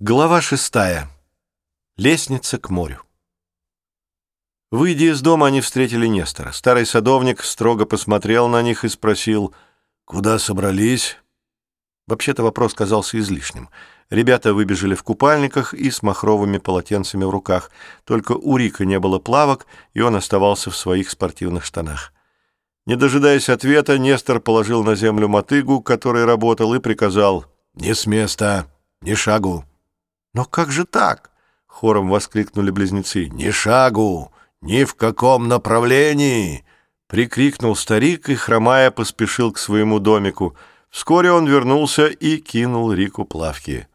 Глава шестая. Лестница к морю. Выйдя из дома, они встретили Нестора. Старый садовник строго посмотрел на них и спросил, «Куда собрались?» Вообще-то вопрос казался излишним. Ребята выбежали в купальниках и с махровыми полотенцами в руках. Только у Рика не было плавок, и он оставался в своих спортивных штанах. Не дожидаясь ответа, Нестор положил на землю мотыгу, который работал, и приказал, «Не с места, ни шагу». «Но как же так?» — хором воскликнули близнецы. «Ни шагу! Ни в каком направлении!» — прикрикнул старик и, хромая, поспешил к своему домику. Вскоре он вернулся и кинул Рику плавки.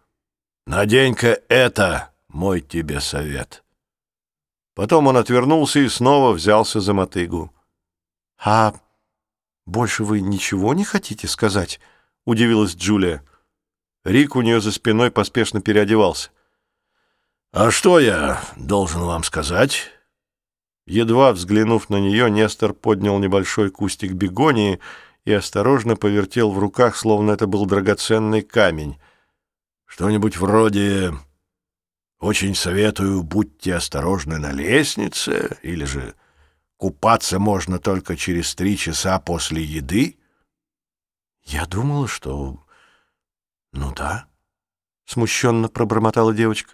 «Надень-ка это, мой тебе совет!» Потом он отвернулся и снова взялся за мотыгу. «А больше вы ничего не хотите сказать?» — удивилась Джулия. Рик у нее за спиной поспешно переодевался. «А что я должен вам сказать?» Едва взглянув на нее, Нестор поднял небольшой кустик бегонии и осторожно повертел в руках, словно это был драгоценный камень. «Что-нибудь вроде «Очень советую, будьте осторожны на лестнице» или же «Купаться можно только через три часа после еды»?» «Я думала, что «Ну да», — смущенно пробормотала девочка.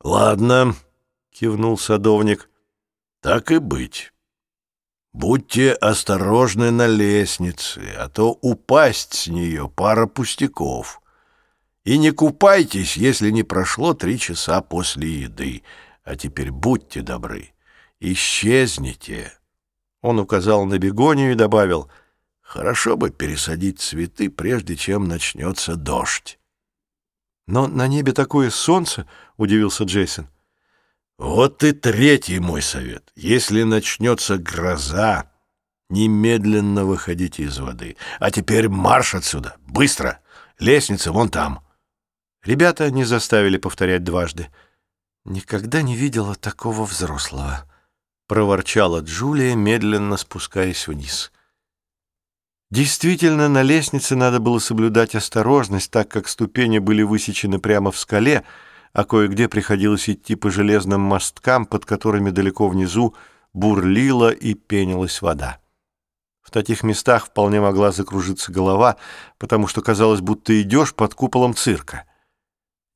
«Ладно», — кивнул садовник, — «так и быть. Будьте осторожны на лестнице, а то упасть с нее пара пустяков. И не купайтесь, если не прошло три часа после еды. А теперь будьте добры, исчезните». Он указал на бегонию и добавил — Хорошо бы пересадить цветы, прежде чем начнется дождь. «Но на небе такое солнце!» — удивился Джейсон. «Вот и третий мой совет. Если начнется гроза, немедленно выходите из воды. А теперь марш отсюда! Быстро! Лестница вон там!» Ребята не заставили повторять дважды. «Никогда не видела такого взрослого», — проворчала Джулия, медленно спускаясь вниз. Действительно, на лестнице надо было соблюдать осторожность, так как ступени были высечены прямо в скале, а кое-где приходилось идти по железным мосткам, под которыми далеко внизу бурлила и пенилась вода. В таких местах вполне могла закружиться голова, потому что казалось, будто идешь под куполом цирка.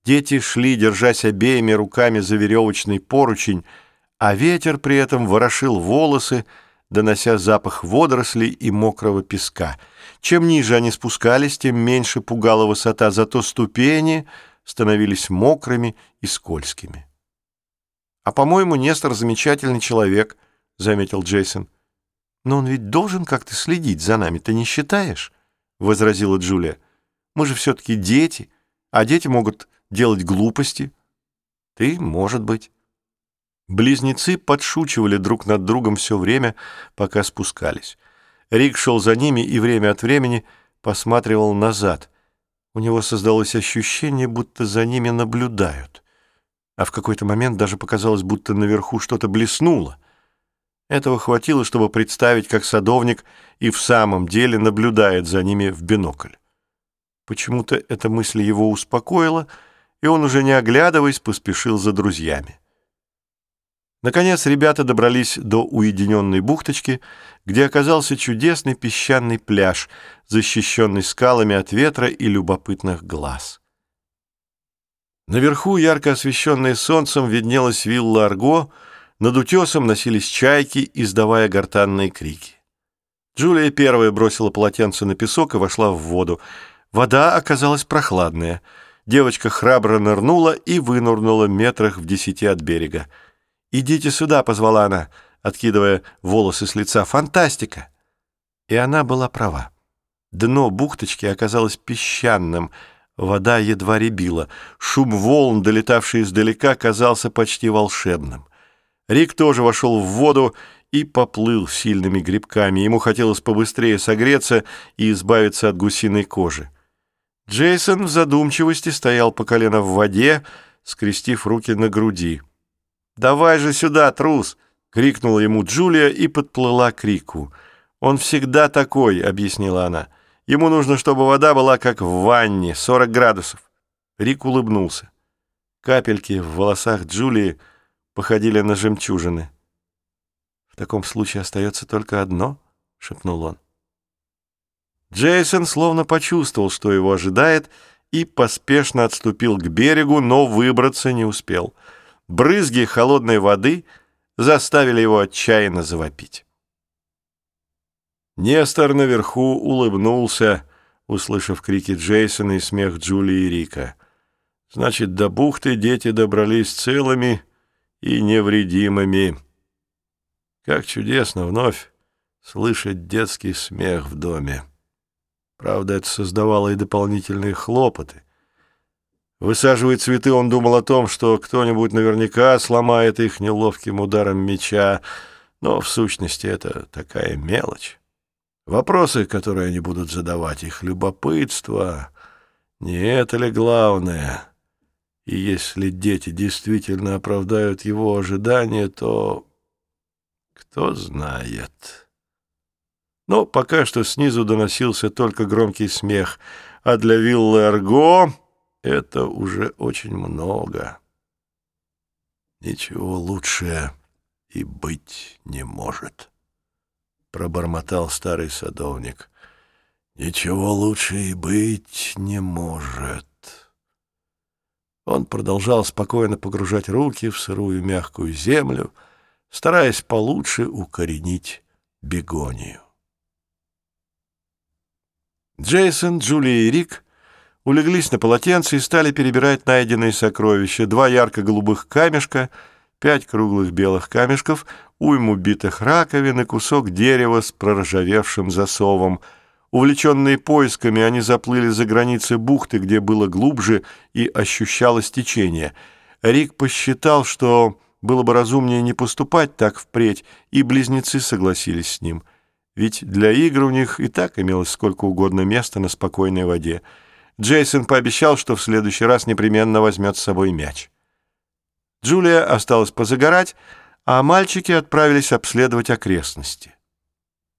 Дети шли, держась обеими руками за веревочный поручень, а ветер при этом ворошил волосы, донося запах водорослей и мокрого песка. Чем ниже они спускались, тем меньше пугала высота, зато ступени становились мокрыми и скользкими. «А, по-моему, Нестор замечательный человек», — заметил Джейсон. «Но он ведь должен как-то следить за нами, ты не считаешь?» — возразила Джулия. «Мы же все-таки дети, а дети могут делать глупости». «Ты, может быть». Близнецы подшучивали друг над другом все время, пока спускались. Рик шел за ними и время от времени посматривал назад. У него создалось ощущение, будто за ними наблюдают. А в какой-то момент даже показалось, будто наверху что-то блеснуло. Этого хватило, чтобы представить, как садовник и в самом деле наблюдает за ними в бинокль. Почему-то эта мысль его успокоила, и он, уже не оглядываясь, поспешил за друзьями. Наконец ребята добрались до уединенной бухточки, где оказался чудесный песчаный пляж, защищенный скалами от ветра и любопытных глаз. Наверху, ярко освещенная солнцем, виднелась вилла Арго, над утесом носились чайки, издавая гортанные крики. Джулия первая бросила полотенце на песок и вошла в воду. Вода оказалась прохладная. Девочка храбро нырнула и вынырнула метрах в десяти от берега. «Идите сюда», — позвала она, откидывая волосы с лица. «Фантастика!» И она была права. Дно бухточки оказалось песчаным, вода едва рябила. Шум волн, долетавший издалека, казался почти волшебным. Рик тоже вошел в воду и поплыл сильными грибками. Ему хотелось побыстрее согреться и избавиться от гусиной кожи. Джейсон в задумчивости стоял по колено в воде, скрестив руки на груди. «Давай же сюда, трус!» — крикнула ему Джулия и подплыла к Рику. «Он всегда такой», — объяснила она. «Ему нужно, чтобы вода была как в ванне, 40 градусов». Рик улыбнулся. Капельки в волосах Джулии походили на жемчужины. «В таком случае остается только одно», — шепнул он. Джейсон словно почувствовал, что его ожидает, и поспешно отступил к берегу, но выбраться не успел. Брызги холодной воды заставили его отчаянно завопить. Нестор наверху улыбнулся, услышав крики Джейсона и смех Джулии и Рика. «Значит, до бухты дети добрались целыми и невредимыми. Как чудесно вновь слышать детский смех в доме. Правда, это создавало и дополнительные хлопоты. Высаживая цветы, он думал о том, что кто-нибудь наверняка сломает их неловким ударом меча, но в сущности это такая мелочь. Вопросы, которые они будут задавать, их любопытство, не это ли главное? И если дети действительно оправдают его ожидания, то кто знает. Но пока что снизу доносился только громкий смех, а для виллы Арго это уже очень много. Ничего лучше и быть не может. — пробормотал старый садовник. «Ничего лучше и быть не может». Он продолжал спокойно погружать руки в сырую мягкую землю, стараясь получше укоренить бегонию. Джейсон, Джулия и Рик улеглись на полотенце и стали перебирать найденные сокровища. Два ярко-голубых камешка, пять круглых белых камешков — уйму битых раковин и кусок дерева с проржавевшим засовом. Увлеченные поисками, они заплыли за границы бухты, где было глубже и ощущалось течение. Рик посчитал, что было бы разумнее не поступать так впредь, и близнецы согласились с ним. Ведь для игр у них и так имелось сколько угодно места на спокойной воде. Джейсон пообещал, что в следующий раз непременно возьмет с собой мяч. Джулия осталась позагорать, а мальчики отправились обследовать окрестности.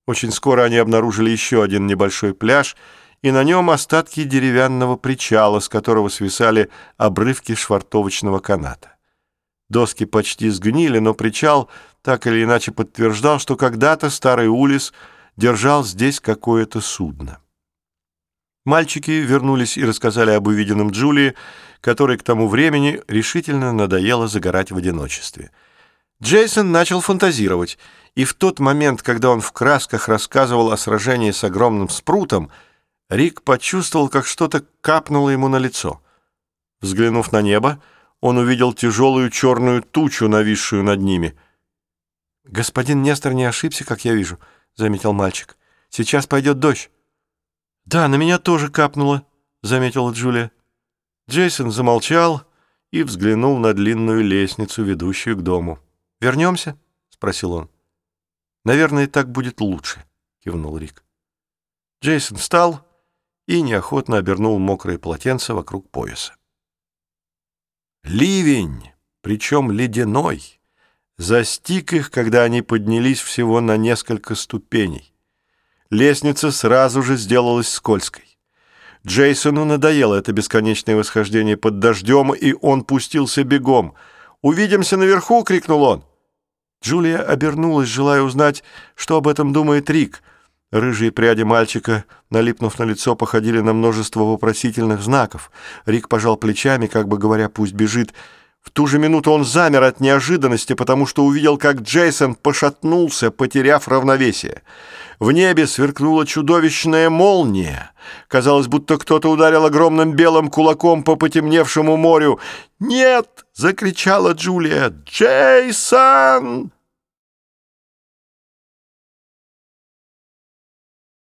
Очень скоро они обнаружили еще один небольшой пляж, и на нем остатки деревянного причала, с которого свисали обрывки швартовочного каната. Доски почти сгнили, но причал так или иначе подтверждал, что когда-то старый Улис держал здесь какое-то судно. Мальчики вернулись и рассказали об увиденном Джулии, которой к тому времени решительно надоело загорать в одиночестве — Джейсон начал фантазировать, и в тот момент, когда он в красках рассказывал о сражении с огромным спрутом, Рик почувствовал, как что-то капнуло ему на лицо. Взглянув на небо, он увидел тяжелую черную тучу, нависшую над ними. «Господин Нестор не ошибся, как я вижу», — заметил мальчик. «Сейчас пойдет дождь». «Да, на меня тоже капнуло», — заметила Джулия. Джейсон замолчал и взглянул на длинную лестницу, ведущую к дому. «Вернемся?» — спросил он. «Наверное, так будет лучше», — кивнул Рик. Джейсон встал и неохотно обернул мокрое полотенце вокруг пояса. Ливень, причем ледяной, застиг их, когда они поднялись всего на несколько ступеней. Лестница сразу же сделалась скользкой. Джейсону надоело это бесконечное восхождение под дождем, и он пустился бегом. «Увидимся наверху!» — крикнул он. Джулия обернулась, желая узнать, что об этом думает Рик. Рыжие пряди мальчика, налипнув на лицо, походили на множество вопросительных знаков. Рик пожал плечами, как бы говоря, пусть бежит. Ту же минуту он замер от неожиданности, потому что увидел, как Джейсон пошатнулся, потеряв равновесие. В небе сверкнула чудовищная молния. Казалось, будто кто-то ударил огромным белым кулаком по потемневшему морю. «Нет!» — закричала Джулия. «Джейсон!»